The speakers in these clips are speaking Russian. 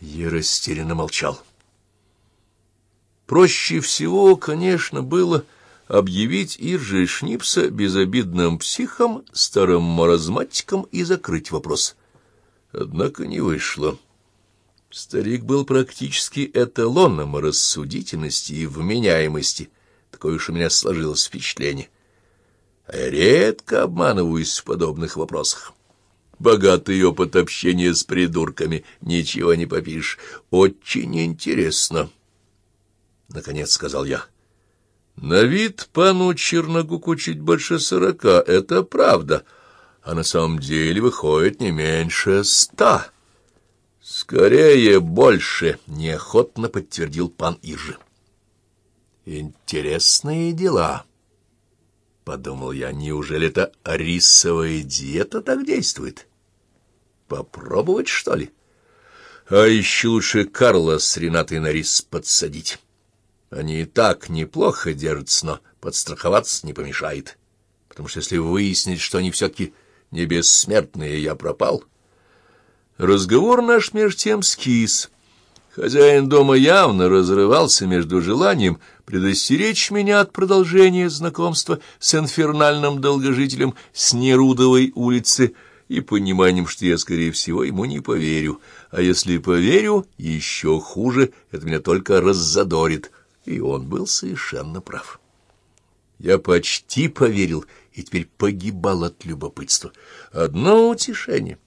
Я растерянно молчал. Проще всего, конечно, было объявить Иржи Шнипса безобидным психом, старым маразматиком и закрыть вопрос. Однако не вышло. Старик был практически эталоном рассудительности и вменяемости. Такое уж у меня сложилось впечатление. Редко обманываюсь в подобных вопросах. Богатый опыт общения с придурками, ничего не попишешь. Очень интересно, — наконец сказал я. На вид пану Черногуку чуть больше сорока, это правда, а на самом деле выходит не меньше ста. Скорее, больше, — неохотно подтвердил пан Ижи. Интересные дела, — подумал я, — неужели это рисовая диета так действует? Попробовать, что ли? А еще лучше Карла с Ренатой на рис подсадить. Они и так неплохо держатся, но подстраховаться не помешает. Потому что если выяснить, что они все-таки не бессмертные, я пропал. Разговор наш меж тем скис. Хозяин дома явно разрывался между желанием предостеречь меня от продолжения знакомства с инфернальным долгожителем с Нерудовой улицы и пониманием, что я, скорее всего, ему не поверю. А если поверю, еще хуже, это меня только раззадорит» и он был совершенно прав. Я почти поверил и теперь погибал от любопытства. Одно утешение.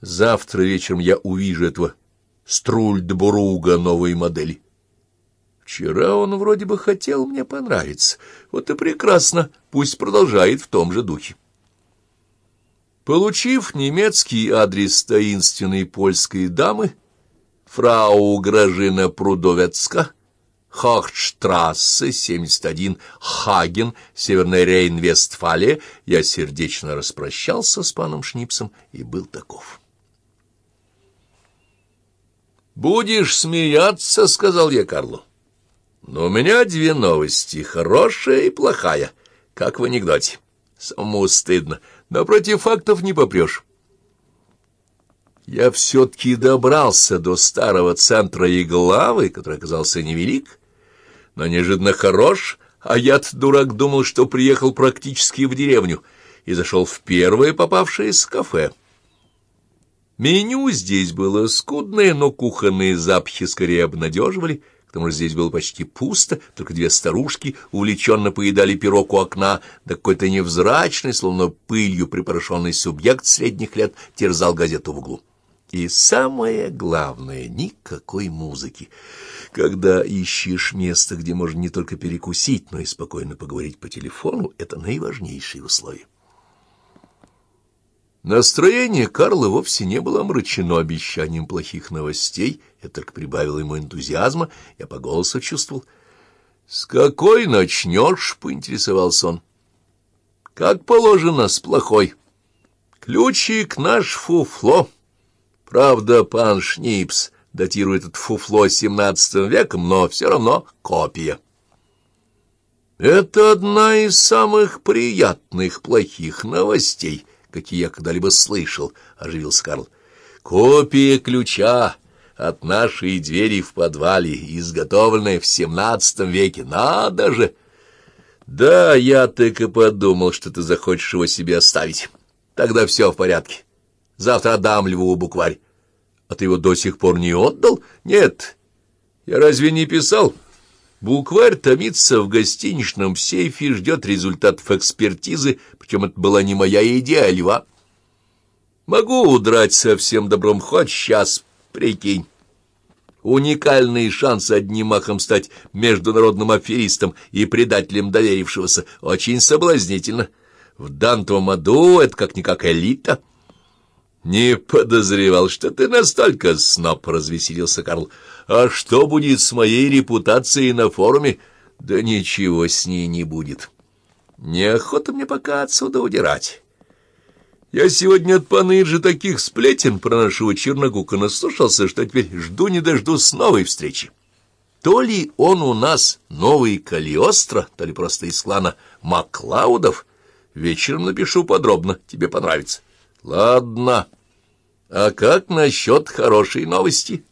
Завтра вечером я увижу этого Струльдбуруга новой модели. Вчера он вроде бы хотел мне понравиться. Вот и прекрасно, пусть продолжает в том же духе. Получив немецкий адрес таинственной польской дамы, фрау Гражина Прудовецка, Хохштрассе, 71, Хаген, Северная Рейн-Вестфалия, я сердечно распрощался с паном Шнипсом и был таков. «Будешь смеяться», — сказал я Карлу. «Но у меня две новости, хорошая и плохая, как в анекдоте. Самому стыдно, но против фактов не попрешь». Я все-таки добрался до старого центра и главы, который оказался невелик, но неожиданно хорош, а я-то, дурак, думал, что приехал практически в деревню и зашел в первое попавшееся кафе. Меню здесь было скудное, но кухонные запахи скорее обнадеживали, к тому же здесь было почти пусто, только две старушки увлеченно поедали пирог у окна, да какой-то невзрачный, словно пылью припорошенный субъект средних лет терзал газету в углу. И самое главное — никакой музыки. Когда ищешь место, где можно не только перекусить, но и спокойно поговорить по телефону, это наиважнейшие условия. Настроение Карла вовсе не было омрачено обещанием плохих новостей, это только прибавило ему энтузиазма, я по голосу чувствовал. — С какой начнешь? — поинтересовался он. — Как положено, с плохой. Ключик наш фуфло. Правда, пан Шнипс датирует это фуфло семнадцатым веком, но все равно копия. Это одна из самых приятных плохих новостей, какие я когда-либо слышал, — оживился Карл. Копия ключа от нашей двери в подвале, изготовленная в семнадцатом веке. Надо же! Да, я так и подумал, что ты захочешь его себе оставить. Тогда все в порядке. Завтра отдам Льву букварь. А ты его до сих пор не отдал? Нет. Я разве не писал? Букварь томится в гостиничном сейфе и ждет результатов экспертизы, причем это была не моя идея, а льва. Могу удрать со всем добром хоть сейчас, прикинь. Уникальный шанс одним махом стать международным аферистом и предателем доверившегося. Очень соблазнительно. В Дантовом аду это как-никак элита — «Не подозревал, что ты настолько сноб», — развеселился Карл. «А что будет с моей репутацией на форуме?» «Да ничего с ней не будет. Неохота мне пока отсюда удирать. Я сегодня от Паныджи таких сплетен про нашего Черногука наслушался, что теперь жду не дождусь новой встречи. То ли он у нас новый Калиостро, то ли просто из клана Маклаудов. Вечером напишу подробно, тебе понравится». Ладно. А как насчет хорошей новости?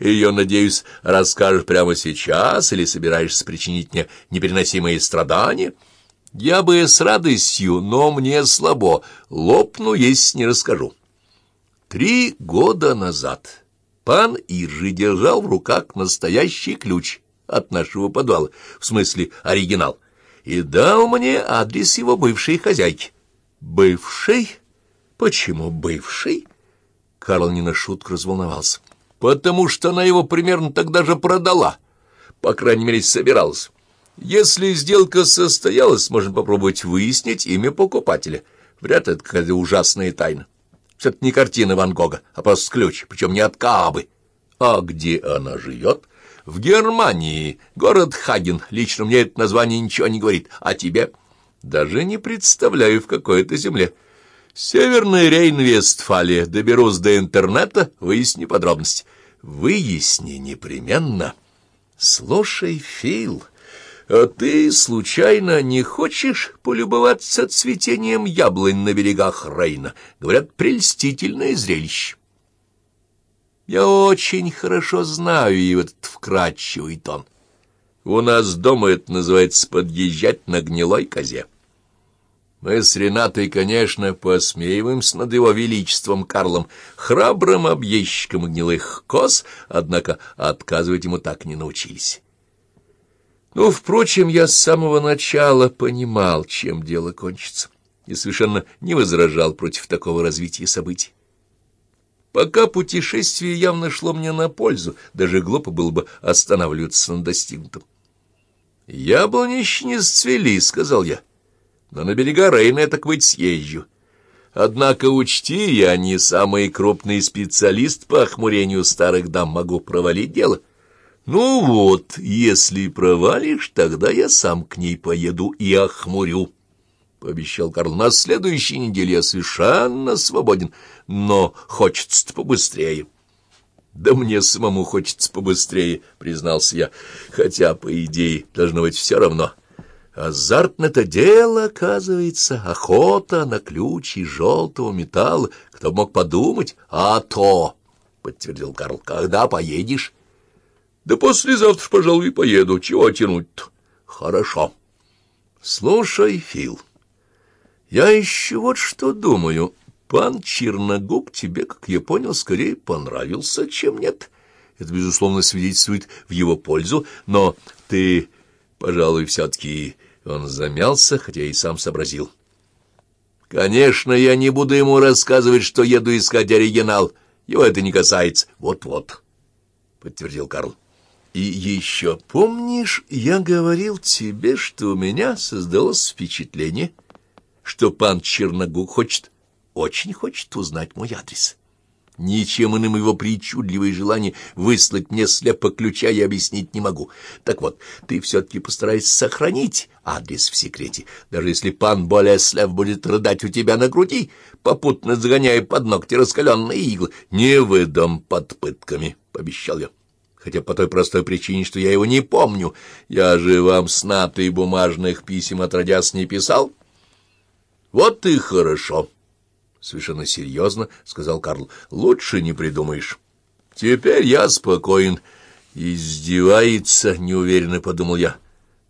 Ее, надеюсь, расскажешь прямо сейчас или собираешься причинить мне непереносимые страдания? Я бы с радостью, но мне слабо. Лопну, если не расскажу. Три года назад пан Иржи держал в руках настоящий ключ от нашего подвала, в смысле оригинал, и дал мне адрес его бывшей хозяйки. Бывшей? Почему бывшей? Карл не на шутку разволновался. Потому что она его примерно тогда же продала. По крайней мере, собиралась. Если сделка состоялась, можно попробовать выяснить имя покупателя. Вряд ли это какая-то ужасная тайна. Это не картина Ван Гога, а просто ключ, причем не от Каабы. А где она живет? В Германии. Город Хаген. Лично мне это название ничего не говорит. А тебе? Даже не представляю, в какой это земле. Северная Рейн-Вестфалия. Доберусь до интернета, выясни подробности. Выясни непременно. Слушай, Фил, а ты случайно не хочешь полюбоваться цветением яблонь на берегах Рейна? Говорят, прельстительное зрелище. Я очень хорошо знаю и этот вкрадчивый тон. У нас дома это называется подъезжать на гнилой козе. Мы с Ренатой, конечно, посмеиваемся над его величеством Карлом, храбрым объездчиком гнилых коз, однако отказывать ему так не научились. Ну, впрочем, я с самого начала понимал, чем дело кончится, и совершенно не возражал против такого развития событий. Пока путешествие явно шло мне на пользу, даже глупо было бы останавливаться на достигнутом. «Яблони еще не сцвели», — сказал я но на берега Рейна я так быть съезжу. Однако учти, я не самый крупный специалист по охмурению старых дам, могу провалить дело. Ну вот, если провалишь, тогда я сам к ней поеду и охмурю. — пообещал Карл. — На следующей неделе я совершенно свободен, но хочется-то побыстрее. — Да мне самому хочется побыстрее, — признался я, хотя, по идее, должно быть все равно. — Азартное-то дело, оказывается, охота на ключи желтого металла. Кто мог подумать? А то, — подтвердил Карл, — когда поедешь? Да послезавтра, пожалуй, поеду. Чего тянуть-то? Хорошо. Слушай, Фил, я еще вот что думаю. Пан Черногуб тебе, как я понял, скорее понравился, чем нет. Это, безусловно, свидетельствует в его пользу, но ты, пожалуй, все-таки он замялся, хотя и сам сообразил. «Конечно, я не буду ему рассказывать, что еду искать оригинал. Его это не касается. Вот-вот», — подтвердил Карл. «И еще помнишь, я говорил тебе, что у меня создалось впечатление, что пан Черногук хочет, очень хочет узнать мой адрес?» Ничем иным его причудливое желание выслать мне слепо ключа я объяснить не могу. Так вот, ты все-таки постарайся сохранить адрес в секрете, даже если пан Болеслав будет рыдать у тебя на груди, попутно загоняя под ногти раскаленные иглы. Не выдам под пытками, — пообещал я. Хотя по той простой причине, что я его не помню. Я же вам снаты бумажных писем отродясь не писал. Вот и хорошо. — совершенно серьезно сказал Карл. — Лучше не придумаешь. Теперь я спокоен. Издевается, неуверенно подумал я.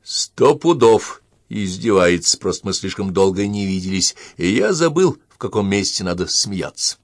Сто пудов издевается, просто мы слишком долго не виделись, и я забыл, в каком месте надо смеяться.